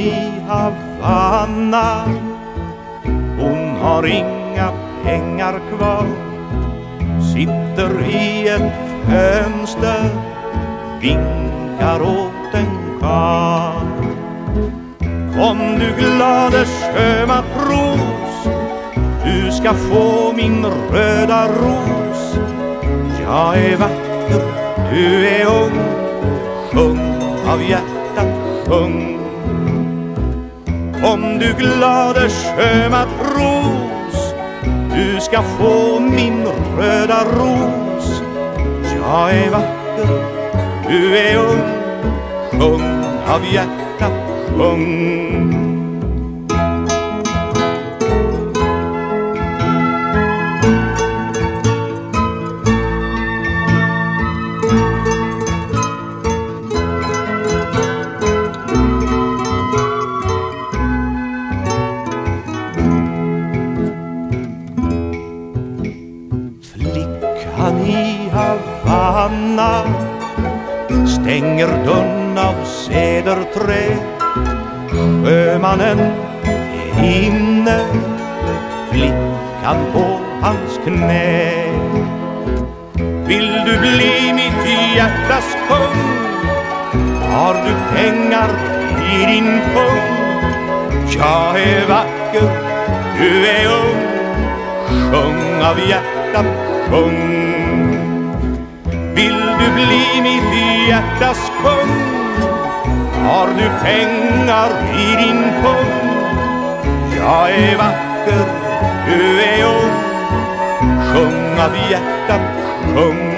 i Havanna. Hon har inga pengar kvar Sitter i ett fönster Vinkar åt en karl. Kom du glade sjömatros Du ska få min röda ros. Jag är vacker, du är ung Sjung av hjärtat, sjung. Kom du glade sjömatros Du ska få min röda ros. Jag är vacker, du är ung Sjung av hjärtat, sjung. Havanna stänger dörren av cederträ. Sjömannen är inne Flickan på hans knä. Vill du bli mitt hjärtas kung Har du pengar i din pung? Jag är vacker, du är ung. Sjung av hjärtat, sjung. Vill du bli mitt hjärtas kung Har du pengar i din pung? Jag är vacker, du är ung. Sjung av hjärtat, sjung.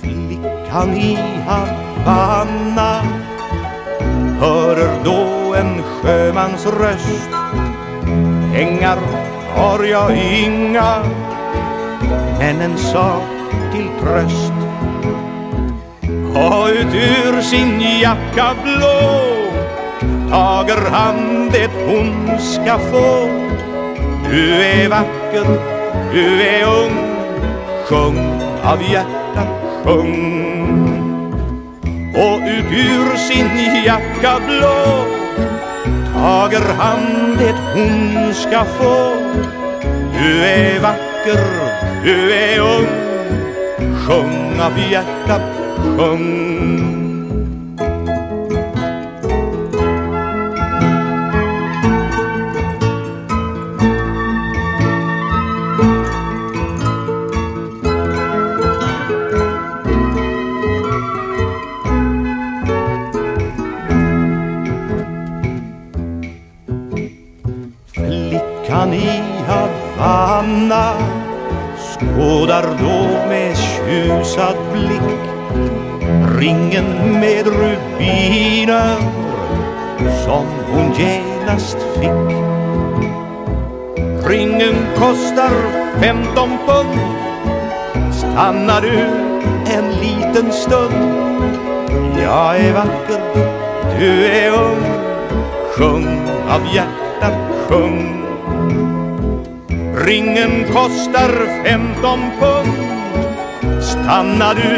Flickan i Havanna Hörer då en sjömans röst. Pengar har jag inga Men en sak till tröst. Och ut ur sin jacka blå Tager han det hon ska få. Du är vacker, du är ung Sjung av hjärtat, sjung. Och ut ur sin jacka blå Tager han det hon ska få. Du är vacker, du är ung Sjung av hjärtat, skådar då med tjusad blick ringen med rubiner som hon genast fick. Ringen kostar femton pund Stannar du en liten stund Jag är vacker, du är ung Sjung av hjärtat, sjung Ringen kostar femton pund. Stannar du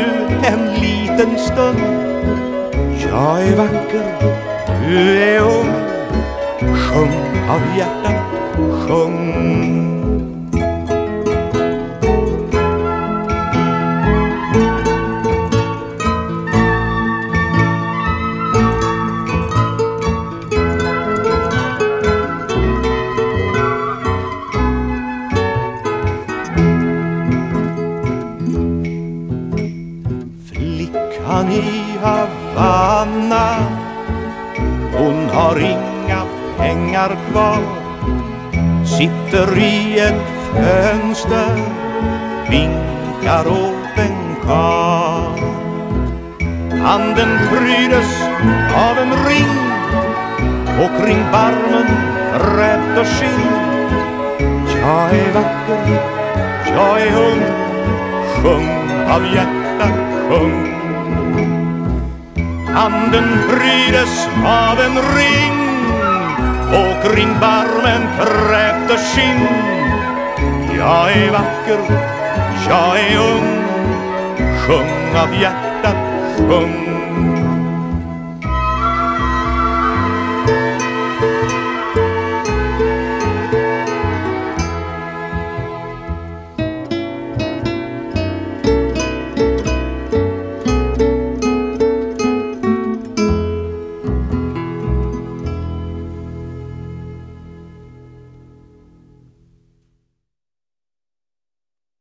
en liten stund? Jag är vacker, du är ung. Sjung av hjärtat, sjung. Han i Havanna. Hon har inga pengar kvar. Sitter i ett fönster. Vinkar åt en karl. Handen prydes av en ring. Och kring barmen rät och skinn. Jag är vacker, jag är ung Sjung av hjärtat, sjung. Handen prydes av en ring och kring barmen kräkte skinn. Jag är vacker, jag är ung Sjung av hjärtat, sjung